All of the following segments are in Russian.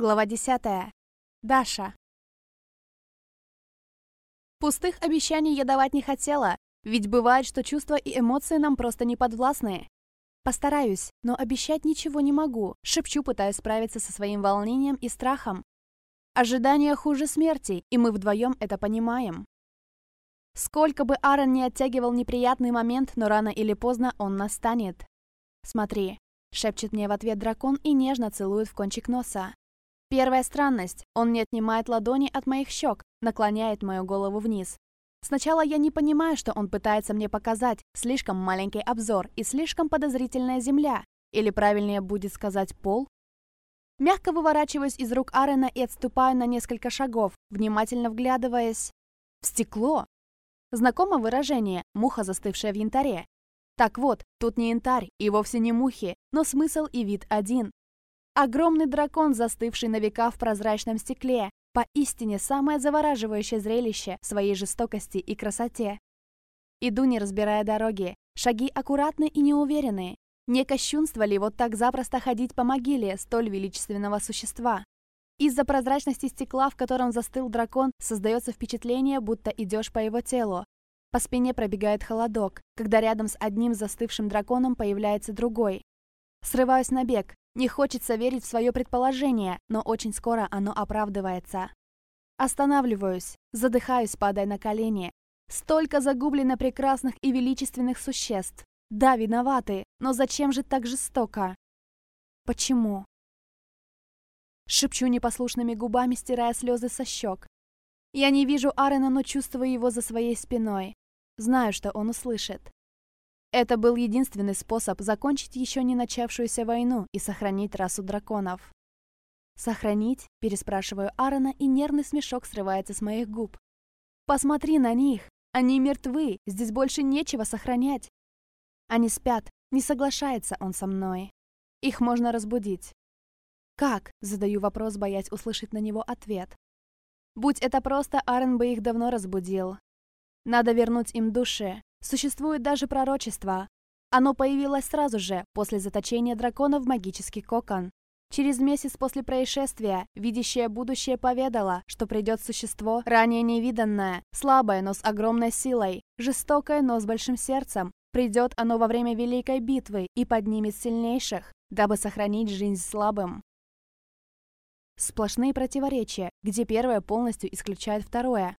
Глава 10. Даша. Пустых обещаний я давать не хотела, ведь бывает, что чувства и эмоции нам просто не подвластны. Постараюсь, но обещать ничего не могу, шепчу, пытаясь справиться со своим волнением и страхом. Ожидание хуже смерти, и мы вдвоем это понимаем. Сколько бы Аарон не оттягивал неприятный момент, но рано или поздно он настанет. «Смотри», — шепчет мне в ответ дракон и нежно целует в кончик носа. Первая странность. Он не отнимает ладони от моих щек, наклоняет мою голову вниз. Сначала я не понимаю, что он пытается мне показать. Слишком маленький обзор и слишком подозрительная земля. Или правильнее будет сказать пол. Мягко выворачиваюсь из рук Арена и отступаю на несколько шагов, внимательно вглядываясь в стекло. Знакомо выражение «муха, застывшая в янтаре». Так вот, тут не янтарь и вовсе не мухи, но смысл и вид один. Огромный дракон, застывший на века в прозрачном стекле, поистине самое завораживающее зрелище своей жестокости и красоте. Иду, не разбирая дороги, шаги аккуратные и неуверенные. Не кощунство ли вот так запросто ходить по могиле столь величественного существа? Из-за прозрачности стекла, в котором застыл дракон, создается впечатление, будто идешь по его телу. По спине пробегает холодок, когда рядом с одним застывшим драконом появляется другой. Срываюсь на бег, не хочется верить в свое предположение, но очень скоро оно оправдывается. Останавливаюсь, задыхаюсь, падая на колени. Столько загублено прекрасных и величественных существ. Да, виноваты, но зачем же так жестоко? Почему? Шепчу непослушными губами, стирая слезы со щек. Я не вижу Арена, но чувствую его за своей спиной. Знаю, что он услышит. Это был единственный способ закончить еще не начавшуюся войну и сохранить расу драконов. «Сохранить?» – переспрашиваю Аарона, и нервный смешок срывается с моих губ. «Посмотри на них! Они мертвы! Здесь больше нечего сохранять!» Они спят, не соглашается он со мной. Их можно разбудить. «Как?» – задаю вопрос, боясь услышать на него ответ. Будь это просто, Аарон бы их давно разбудил. Надо вернуть им души, Существует даже пророчество. Оно появилось сразу же, после заточения дракона в магический кокон. Через месяц после происшествия, видящее будущее поведало, что придет существо, ранее невиданное, слабое, но с огромной силой, жестокое, но с большим сердцем. Придет оно во время Великой битвы и поднимет сильнейших, дабы сохранить жизнь слабым. Сплошные противоречия, где первое полностью исключает второе.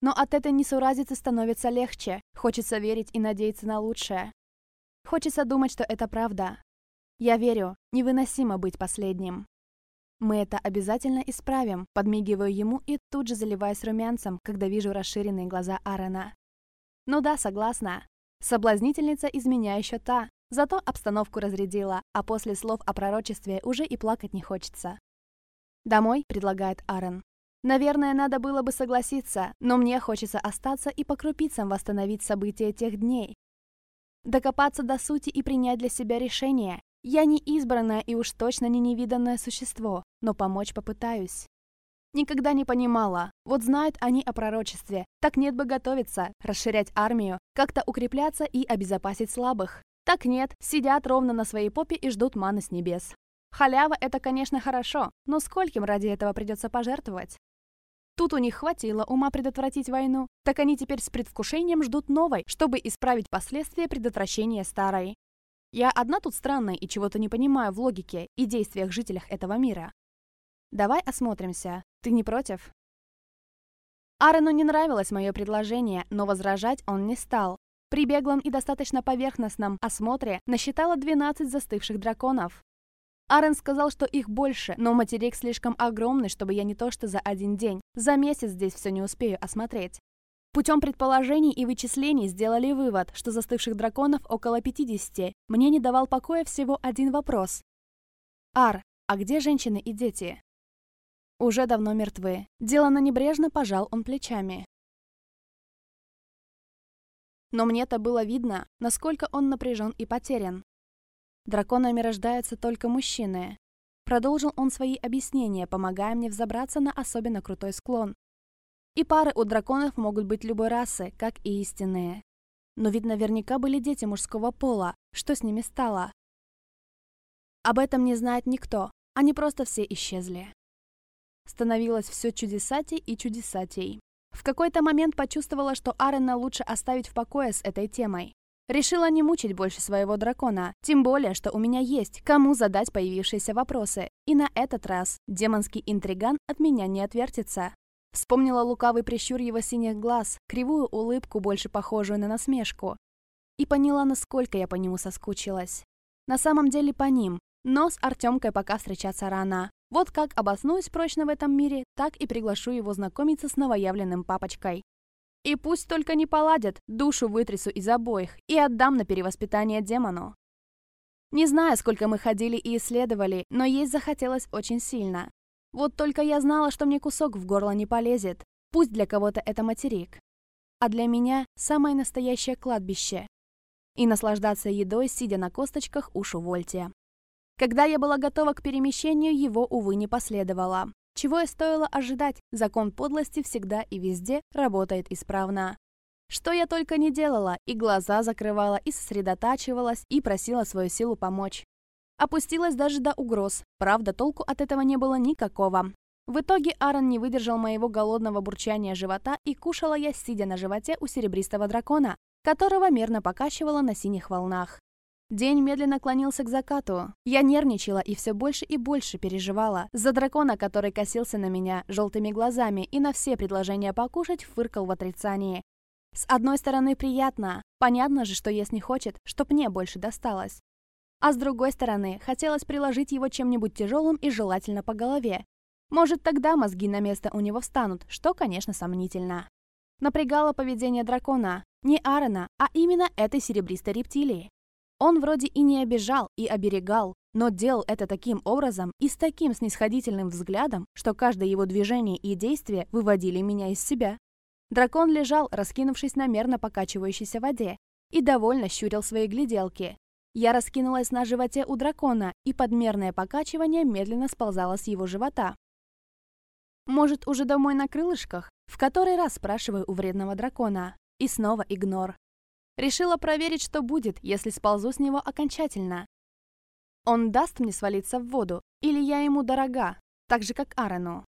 Но от этой несуразицы становится легче. Хочется верить и надеяться на лучшее. Хочется думать, что это правда. Я верю, невыносимо быть последним. Мы это обязательно исправим, подмигиваю ему и тут же заливаюсь румянцем, когда вижу расширенные глаза Аарона. Ну да, согласна. Соблазнительница из меня еще та, зато обстановку разрядила, а после слов о пророчестве уже и плакать не хочется. «Домой?» – предлагает Аарон. Наверное, надо было бы согласиться, но мне хочется остаться и по крупицам восстановить события тех дней. Докопаться до сути и принять для себя решение. Я не избранное и уж точно не невиданное существо, но помочь попытаюсь. Никогда не понимала, вот знают они о пророчестве, так нет бы готовиться, расширять армию, как-то укрепляться и обезопасить слабых. Так нет, сидят ровно на своей попе и ждут маны с небес. Халява – это, конечно, хорошо, но скольким ради этого придется пожертвовать? Тут у них хватило ума предотвратить войну, так они теперь с предвкушением ждут новой, чтобы исправить последствия предотвращения старой. Я одна тут странная и чего-то не понимаю в логике и действиях жителях этого мира. Давай осмотримся. Ты не против? Аарону не нравилось мое предложение, но возражать он не стал. При беглом и достаточно поверхностном осмотре насчитала 12 застывших драконов. Арен сказал, что их больше, но материк слишком огромный, чтобы я не то что за один день, за месяц здесь все не успею осмотреть. Путем предположений и вычислений сделали вывод, что застывших драконов около 50. Мне не давал покоя всего один вопрос. «Ар, а где женщины и дети?» Уже давно мертвы. Делано небрежно пожал он плечами. Но мне-то было видно, насколько он напряжен и потерян. Драконами рождаются только мужчины. Продолжил он свои объяснения, помогая мне взобраться на особенно крутой склон. И пары у драконов могут быть любой расы, как и истинные. Но ведь наверняка были дети мужского пола. Что с ними стало? Об этом не знает никто. Они просто все исчезли. становилось все чудесатей и чудесатей. В какой-то момент почувствовала, что Арена лучше оставить в покое с этой темой. Решила не мучить больше своего дракона, тем более, что у меня есть кому задать появившиеся вопросы. И на этот раз демонский интриган от меня не отвертится. Вспомнила лукавый прищур его синих глаз, кривую улыбку, больше похожую на насмешку. И поняла, насколько я по нему соскучилась. На самом деле по ним, но с Артемкой пока встречаться рано. Вот как обоснуюсь прочно в этом мире, так и приглашу его знакомиться с новоявленным папочкой. И пусть только не поладят, душу вытрясу из обоих и отдам на перевоспитание демону. Не знаю, сколько мы ходили и исследовали, но есть захотелось очень сильно. Вот только я знала, что мне кусок в горло не полезет. Пусть для кого-то это материк. А для меня самое настоящее кладбище. И наслаждаться едой, сидя на косточках, уж увольте. Когда я была готова к перемещению, его, увы, не последовало. Чего и стоило ожидать, закон подлости всегда и везде работает исправно. Что я только не делала, и глаза закрывала, и сосредотачивалась, и просила свою силу помочь. Опустилась даже до угроз, правда, толку от этого не было никакого. В итоге Аарон не выдержал моего голодного бурчания живота, и кушала я, сидя на животе у серебристого дракона, которого мерно покачивала на синих волнах. День медленно клонился к закату. Я нервничала и все больше и больше переживала. За дракона, который косился на меня желтыми глазами и на все предложения покушать фыркал в отрицании. С одной стороны, приятно. Понятно же, что не хочет, чтоб мне больше досталось. А с другой стороны, хотелось приложить его чем-нибудь тяжелым и желательно по голове. Может, тогда мозги на место у него встанут, что, конечно, сомнительно. Напрягало поведение дракона. Не Аарона, а именно этой серебристой рептилии. Он вроде и не обижал, и оберегал, но делал это таким образом и с таким снисходительным взглядом, что каждое его движение и действие выводили меня из себя. Дракон лежал, раскинувшись на мерно покачивающейся воде, и довольно щурил свои гляделки. Я раскинулась на животе у дракона, и подмерное покачивание медленно сползало с его живота. Может, уже домой на крылышках? В который раз спрашиваю у вредного дракона. И снова игнор. Решила проверить, что будет, если сползу с него окончательно. Он даст мне свалиться в воду, или я ему дорога, так же, как Аарону.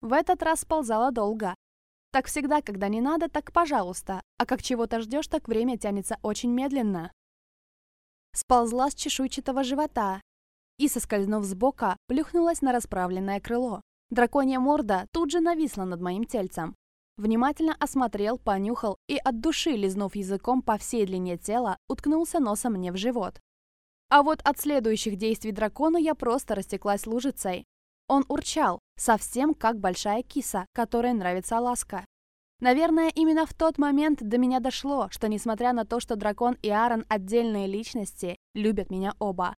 В этот раз сползала долго. Так всегда, когда не надо, так пожалуйста, а как чего-то ждешь, так время тянется очень медленно. Сползла с чешуйчатого живота и, соскользнув с бока, плюхнулась на расправленное крыло. Драконья морда тут же нависла над моим тельцем, Внимательно осмотрел, понюхал и от души, лизнув языком по всей длине тела, уткнулся носом мне в живот. А вот от следующих действий дракона я просто растеклась лужицей. Он урчал, совсем как большая киса, которой нравится ласка. Наверное, именно в тот момент до меня дошло, что несмотря на то, что дракон и Аарон отдельные личности, любят меня оба.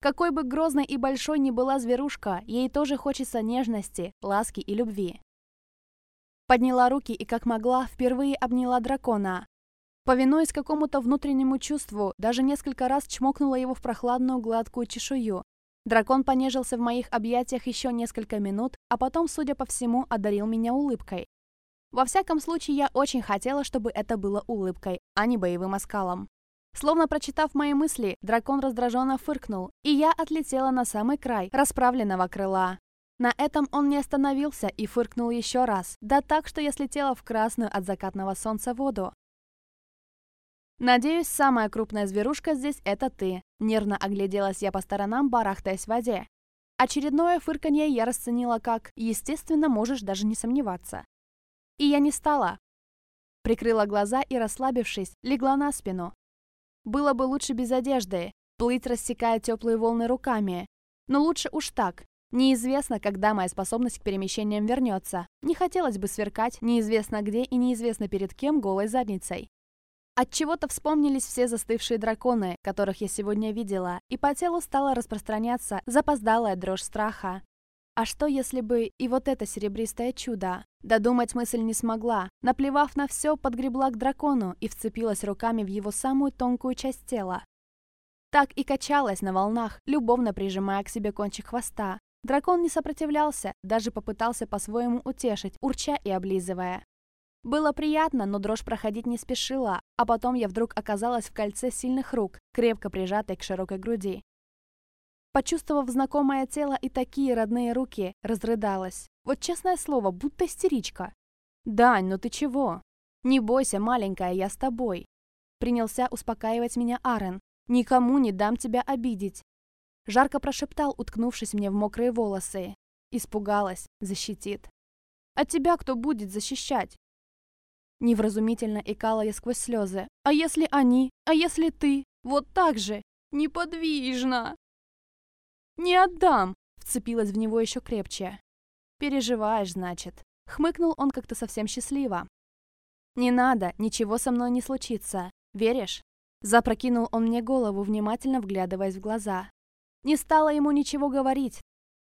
Какой бы грозной и большой ни была зверушка, ей тоже хочется нежности, ласки и любви. Подняла руки и, как могла, впервые обняла дракона. Повинуясь какому-то внутреннему чувству, даже несколько раз чмокнула его в прохладную гладкую чешую. Дракон понежился в моих объятиях еще несколько минут, а потом, судя по всему, одарил меня улыбкой. Во всяком случае, я очень хотела, чтобы это было улыбкой, а не боевым оскалом. Словно прочитав мои мысли, дракон раздраженно фыркнул, и я отлетела на самый край расправленного крыла. На этом он не остановился и фыркнул еще раз, да так, что я слетела в красную от закатного солнца воду. «Надеюсь, самая крупная зверушка здесь — это ты», — нервно огляделась я по сторонам, барахтаясь в воде. Очередное фырканье я расценила как «естественно, можешь даже не сомневаться». И я не стала. Прикрыла глаза и, расслабившись, легла на спину. Было бы лучше без одежды, плыть, рассекая теплые волны руками. Но лучше уж так, Неизвестно, когда моя способность к перемещениям вернется. Не хотелось бы сверкать неизвестно где и неизвестно перед кем голой задницей. От чего-то вспомнились все застывшие драконы, которых я сегодня видела, и по телу стала распространяться запоздалая дрожь страха. А что, если бы и вот это серебристое чудо? Додумать мысль не смогла. Наплевав на все, подгребла к дракону и вцепилась руками в его самую тонкую часть тела. Так и качалась на волнах, любовно прижимая к себе кончик хвоста, Дракон не сопротивлялся, даже попытался по-своему утешить, урча и облизывая. Было приятно, но дрожь проходить не спешила, а потом я вдруг оказалась в кольце сильных рук, крепко прижатой к широкой груди. Почувствовав знакомое тело и такие родные руки, разрыдалась. Вот честное слово, будто истеричка. «Дань, ну ты чего?» «Не бойся, маленькая, я с тобой». Принялся успокаивать меня Арен. «Никому не дам тебя обидеть». Жарко прошептал, уткнувшись мне в мокрые волосы. Испугалась, защитит. «А тебя кто будет защищать?» Невразумительно икала я сквозь слезы. «А если они? А если ты? Вот так же! Неподвижно!» «Не отдам!» — вцепилась в него еще крепче. «Переживаешь, значит». Хмыкнул он как-то совсем счастливо. «Не надо, ничего со мной не случится. Веришь?» Запрокинул он мне голову, внимательно вглядываясь в глаза. Не стала ему ничего говорить,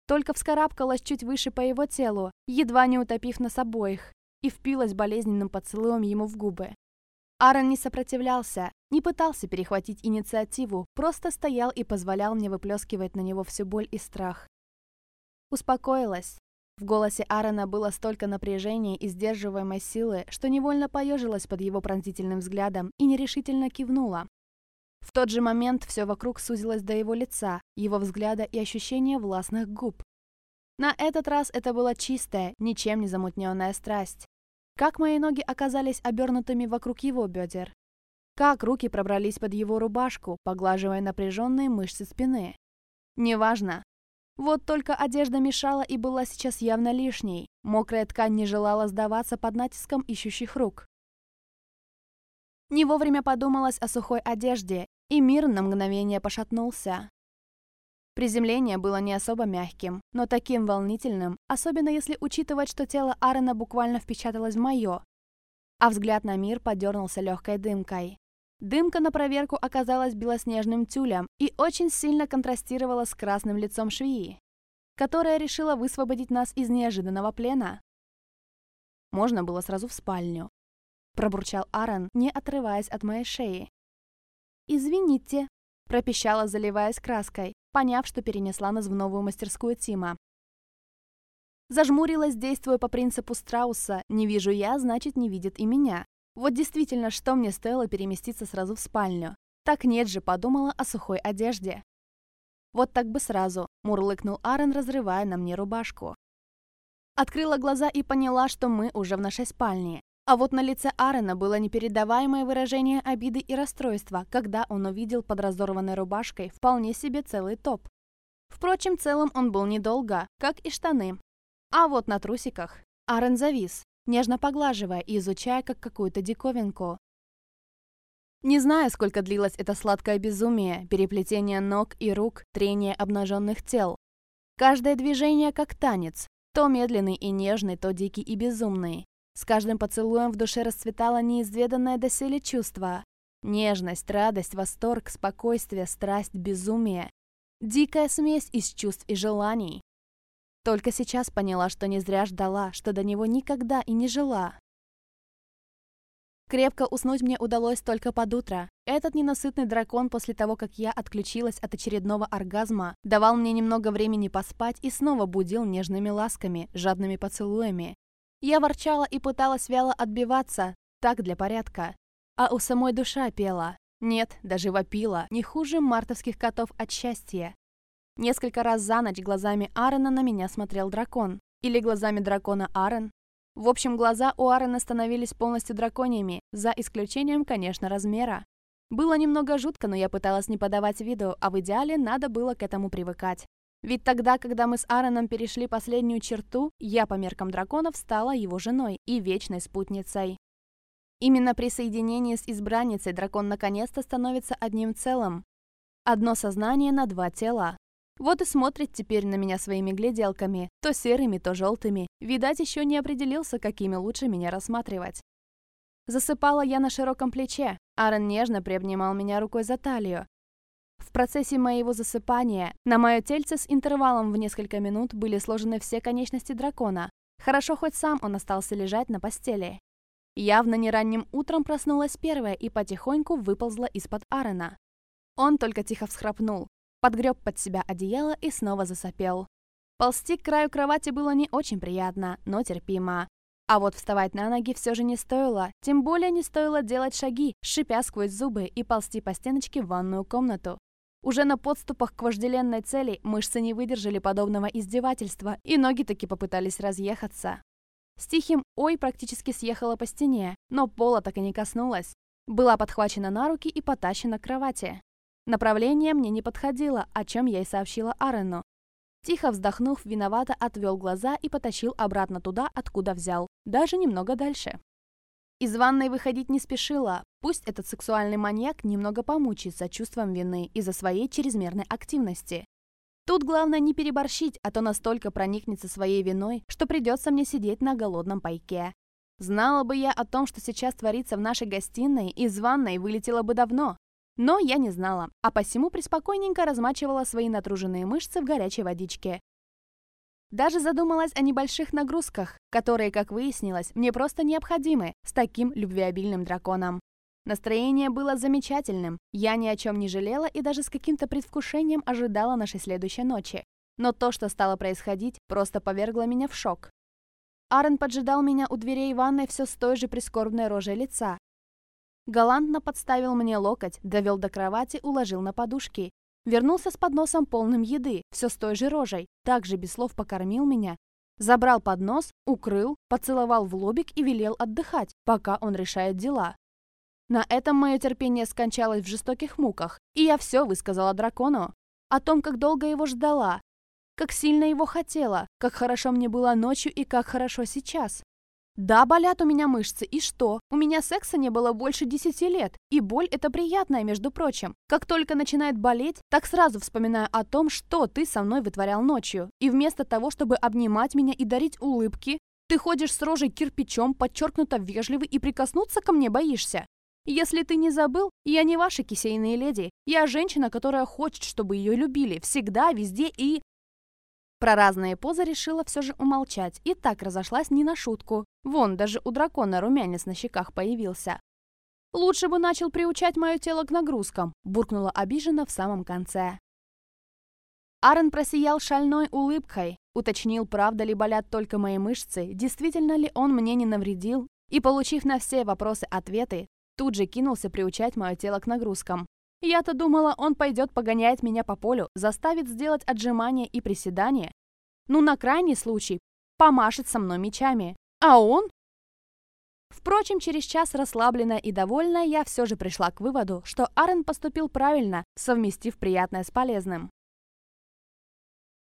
только вскарабкалась чуть выше по его телу, едва не утопив нас обоих, и впилась болезненным поцелуем ему в губы. Аарон не сопротивлялся, не пытался перехватить инициативу, просто стоял и позволял мне выплескивать на него всю боль и страх. Успокоилась. В голосе Аарона было столько напряжения и сдерживаемой силы, что невольно поежилась под его пронзительным взглядом и нерешительно кивнула. В тот же момент все вокруг сузилось до его лица, его взгляда и ощущения властных губ. На этот раз это была чистая, ничем не замутненная страсть. Как мои ноги оказались обернутыми вокруг его бедер? Как руки пробрались под его рубашку, поглаживая напряженные мышцы спины? Неважно. Вот только одежда мешала и была сейчас явно лишней. Мокрая ткань не желала сдаваться под натиском ищущих рук. Не вовремя подумалось о сухой одежде, и мир на мгновение пошатнулся. Приземление было не особо мягким, но таким волнительным, особенно если учитывать, что тело Аарона буквально впечаталось в мое, а взгляд на мир подернулся легкой дымкой. Дымка на проверку оказалась белоснежным тюлем и очень сильно контрастировала с красным лицом швеи, которая решила высвободить нас из неожиданного плена. Можно было сразу в спальню. Пробурчал Аарон, не отрываясь от моей шеи. «Извините», — пропищала, заливаясь краской, поняв, что перенесла нас в новую мастерскую Тима. Зажмурилась, действуя по принципу страуса «не вижу я, значит, не видит и меня». Вот действительно, что мне стоило переместиться сразу в спальню? Так нет же, подумала о сухой одежде. Вот так бы сразу, мурлыкнул Аарон, разрывая на мне рубашку. Открыла глаза и поняла, что мы уже в нашей спальне. А вот на лице Аарона было непередаваемое выражение обиды и расстройства, когда он увидел под разорванной рубашкой вполне себе целый топ. Впрочем, целым он был недолго, как и штаны. А вот на трусиках Аарон завис, нежно поглаживая и изучая как какую-то диковинку. Не знаю, сколько длилось это сладкое безумие, переплетение ног и рук, трение обнаженных тел. Каждое движение как танец, то медленный и нежный, то дикий и безумный. С каждым поцелуем в душе расцветало неизведанное доселе чувство. Нежность, радость, восторг, спокойствие, страсть, безумие. Дикая смесь из чувств и желаний. Только сейчас поняла, что не зря ждала, что до него никогда и не жила. Крепко уснуть мне удалось только под утро. Этот ненасытный дракон после того, как я отключилась от очередного оргазма, давал мне немного времени поспать и снова будил нежными ласками, жадными поцелуями, я ворчала и пыталась вяло отбиваться, так для порядка. А у самой душа пела. Нет, даже вопила, не хуже мартовских котов от счастья. Несколько раз за ночь глазами Аарона на меня смотрел дракон. Или глазами дракона Аарон. В общем, глаза у Аарона становились полностью драконьями, за исключением, конечно, размера. Было немного жутко, но я пыталась не подавать виду, а в идеале надо было к этому привыкать. Ведь тогда, когда мы с Аароном перешли последнюю черту, я по меркам драконов стала его женой и вечной спутницей. Именно при соединении с избранницей дракон наконец-то становится одним целым. Одно сознание на два тела. Вот и смотрит теперь на меня своими гляделками, то серыми, то желтыми. Видать, еще не определился, какими лучше меня рассматривать. Засыпала я на широком плече. Аарон нежно приобнимал меня рукой за талию, в процессе моего засыпания на мое тельце с интервалом в несколько минут были сложены все конечности дракона. Хорошо, хоть сам он остался лежать на постели. Явно не ранним утром проснулась первая и потихоньку выползла из-под Аарона. Он только тихо всхрапнул, подгреб под себя одеяло и снова засопел. Ползти к краю кровати было не очень приятно, но терпимо. А вот вставать на ноги все же не стоило, тем более не стоило делать шаги, шипя сквозь зубы и ползти по стеночке в ванную комнату. Уже на подступах к вожделенной цели мышцы не выдержали подобного издевательства, и ноги таки попытались разъехаться. С тихим «Ой» практически съехала по стене, но пола так и не коснулась. Была подхвачена на руки и потащена к кровати. Направление мне не подходило, о чем я и сообщила Арену. Тихо вздохнув, виновато отвел глаза и потащил обратно туда, откуда взял, даже немного дальше. Из ванной выходить не спешила, пусть этот сексуальный маньяк немного помучится чувством вины из-за своей чрезмерной активности. Тут главное не переборщить, а то настолько проникнется своей виной, что придется мне сидеть на голодном пайке. Знала бы я о том, что сейчас творится в нашей гостиной, из ванной вылетела бы давно. Но я не знала, а посему преспокойненько размачивала свои натруженные мышцы в горячей водичке. Даже задумалась о небольших нагрузках, которые, как выяснилось, мне просто необходимы с таким любвеобильным драконом. Настроение было замечательным, я ни о чем не жалела и даже с каким-то предвкушением ожидала нашей следующей ночи. Но то, что стало происходить, просто повергло меня в шок. Аарон поджидал меня у дверей ванной все с той же прискорбной рожей лица. Галантно подставил мне локоть, довел до кровати, уложил на подушки. Вернулся с подносом полным еды, все с той же рожей, также без слов покормил меня. Забрал поднос, укрыл, поцеловал в лобик и велел отдыхать, пока он решает дела. На этом мое терпение скончалось в жестоких муках, и я все высказала дракону. О том, как долго его ждала, как сильно его хотела, как хорошо мне было ночью и как хорошо сейчас. Да, болят у меня мышцы, и что? У меня секса не было больше десяти лет, и боль это приятная, между прочим. Как только начинает болеть, так сразу вспоминаю о том, что ты со мной вытворял ночью. И вместо того, чтобы обнимать меня и дарить улыбки, ты ходишь с рожей кирпичом, подчеркнуто вежливый и прикоснуться ко мне боишься. Если ты не забыл, я не ваша кисейные леди. Я женщина, которая хочет, чтобы ее любили. Всегда, везде и... Про разные позы решила все же умолчать и так разошлась не на шутку. Вон, даже у дракона румянец на щеках появился. «Лучше бы начал приучать мое тело к нагрузкам», буркнула обиженно в самом конце. Аарон просиял шальной улыбкой, уточнил, правда ли болят только мои мышцы, действительно ли он мне не навредил, и, получив на все вопросы ответы, Тут же кинулся приучать мое тело к нагрузкам. Я-то думала, он пойдет погонять меня по полю, заставит сделать отжимания и приседания. Ну, на крайний случай, помашет со мной мечами. А он? Впрочем, через час расслабленная и довольная, я все же пришла к выводу, что Арен поступил правильно, совместив приятное с полезным.